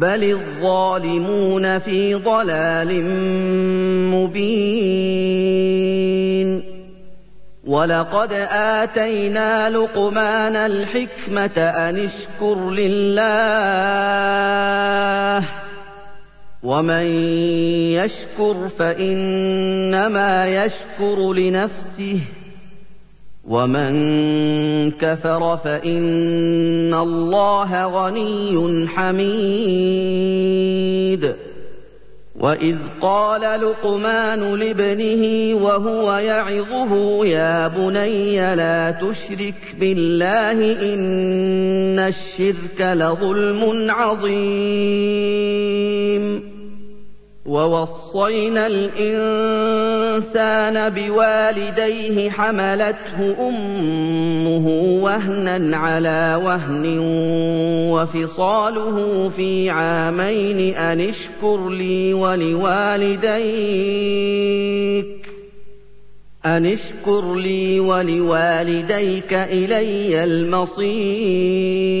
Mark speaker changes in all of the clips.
Speaker 1: بل الظالمون في ضلال مبين ولقد اتينا لقمان الحكمه ان اشكر لله ومن يشكر فانما يشكر لنفسه ومن كفر فان الله غني حميد واذ قال لقمان لابنه وهو يعظه يا بني لا تشرك بالله ان الشرك لظلم عظيم ووصينا الإنسان بوالديه حملته أمه وهنا على وهن وفصاله في عامين أن اشكر لي ولوالديك أن اشكر لي ولوالديك إلي المصير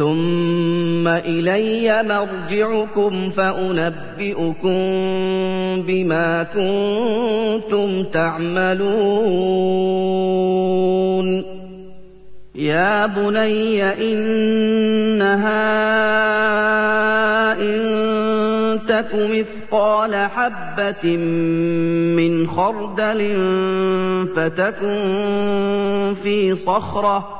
Speaker 1: ثم الي مرجعكم فانبئكم بما كنتم تعملون يا بني انها ان تك مثقال حبه من خردل فتكن في صخره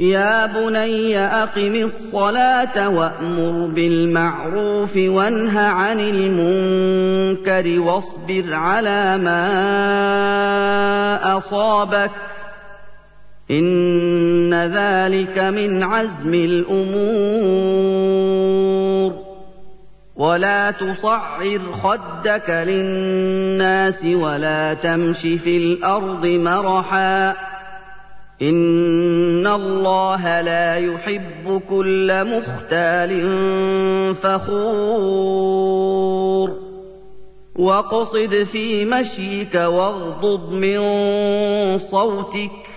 Speaker 1: يا بني أقم الصلاة وأمر بالمعروف وانه عن المنكر واصبر على ما أصابك إن ذلك من عزم الأمور ولا تصعر خدك للناس ولا تمش في الأرض مرحا إِنَّ اللَّهَ لَا يُحِبُّ كُلَّ مُخْتَالٍ فَخُورٍ وَاقْصِدْ فِي مَشْيِكَ وَاغْضُضْ مِن صَوْتِكَ ۚ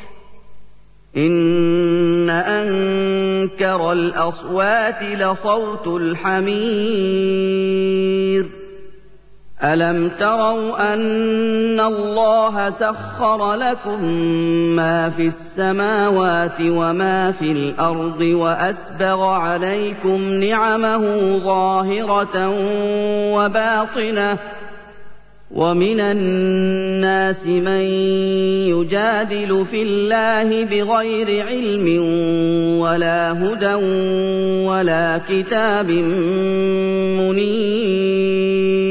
Speaker 1: إِنَّ أَنكَرَ الْأَصْوَاتِ لَصَوْتُ الْحَمِيرِ أَلَمْ تَرَوْا أَنَّ اللَّهَ سَخَّرَ لَكُم مَّا فِي السَّمَاوَاتِ وَمَا فِي الْأَرْضِ وَأَسْبَغَ عَلَيْكُمْ نِعَمَهُ ظَاهِرَةً وَبَاطِنَةً ۗ وَمِنَ النَّاسِ مَن يُجَادِلُ فِي اللَّهِ بِغَيْرِ عِلْمٍ وَلَا هُدًى وَلَا كِتَابٍ مُّنِيرٍ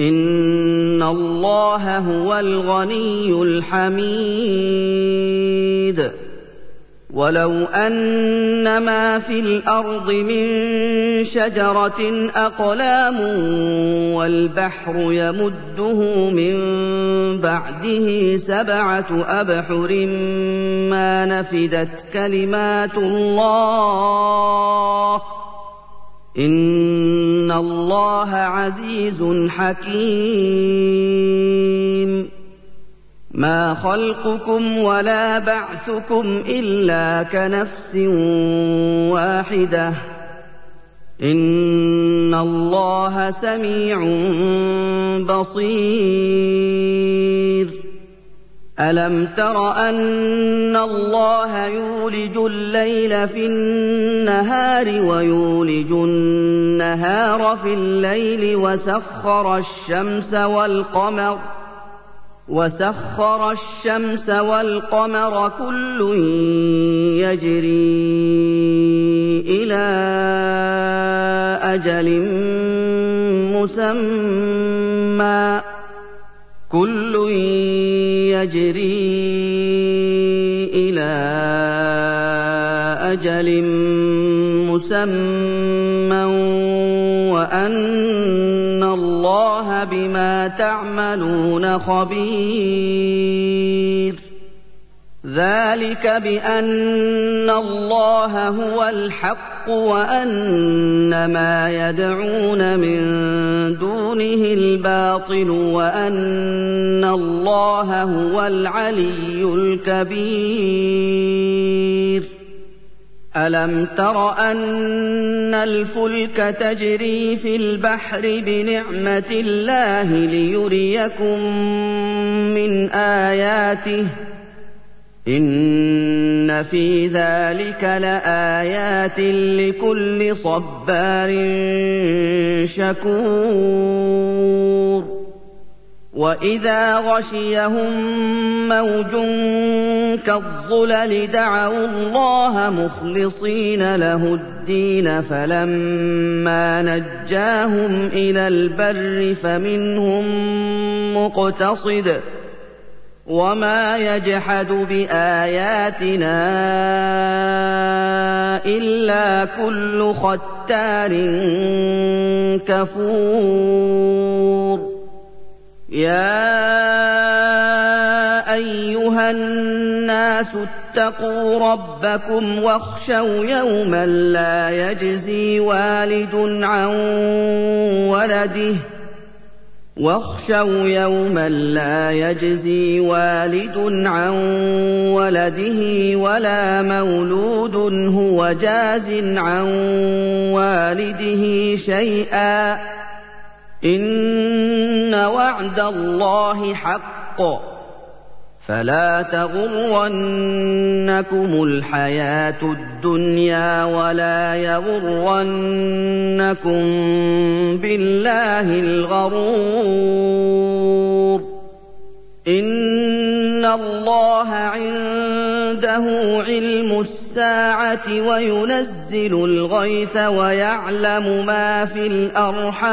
Speaker 1: إِنَّ اللَّهَ هُوَ الْغَنِيُّ الْحَمِيدُ. وَلَوْ أَنَّ مَا فِي الْأَرْضِ مِن شَجَرَةٍ أَقْلَامٌ وَالْبَحْرُ يَمُدُّهُ مِن بَعْدِهِ سَبْعَةُ أَبْحُرٍ مَّا نَفِدَتْ كَلِمَاتُ اللَّهِ إِنَّ اللَّهَ عَزِيزٌ حَكِيمٌ. مَا خَلْقُكُمْ وَلَا بَعْثُكُمْ إِلَّا كَنَفْسٍ وَاحِدَةٍ ۗ. إِنَّ اللَّهَ سَمِيعٌ بَصِيرٌ. أَلَمْ تَرَ أَنَّ اللَّهَ يُولِجُ اللَّيْلَ في النَّهَارِ وَيُولِجُ النَّهَارَ في اللَّيْلِ وَسَخَّرَ الشَّمْسَ وَالْقَمَرَ وَسَخَّرَ الشَّمْسَ وَالْقَمَرَ كُلٌّ يَجْرِي إِلَىٰ أَجَلٍ مُّسَمًّى كُلٌّ يَجْرِي إِلَىٰ أَجَلٍ مسمى وأن الله بما تعملون خبير. ذلك بأن الله هو الحق وأن ما يدعون من دونه الباطل وأن الله هو العلي الكبير. ألم تر أن الفلك تجري في البحر بنعمة الله ليريكم من آياته؟ إِنَّ فِي ذَٰلِكَ لَآيَاتٍ لِّكُلِّ صَبَّارٍ شَكُورٍ وَإِذَا غَشِيَهُم مَّوْجٌ كَالظُّلَلِ دَعَوُا اللَّهَ مُخْلِصِينَ لَهُ الدِّينَ فَلَمَّا نَجَّاهُمْ إِلَى الْبَرِّ فَمِنْهُم مُّقْتَصِدٌ ۚ وما يجحد باياتنا الا كل ختار كفور يا ايها الناس اتقوا ربكم واخشوا يوما لا يجزي والد عن ولده واخشوا يوما لا يجزي والد عن ولده ولا مولود هو جاز عن والده شيئا. إن وعد الله حق. فلا تغرنكم الحياة الدنيا ولا يغرنكم بالله الغرور. إن الله عنده علم الساعة وينزل الغيث ويعلم ما في الأرحام.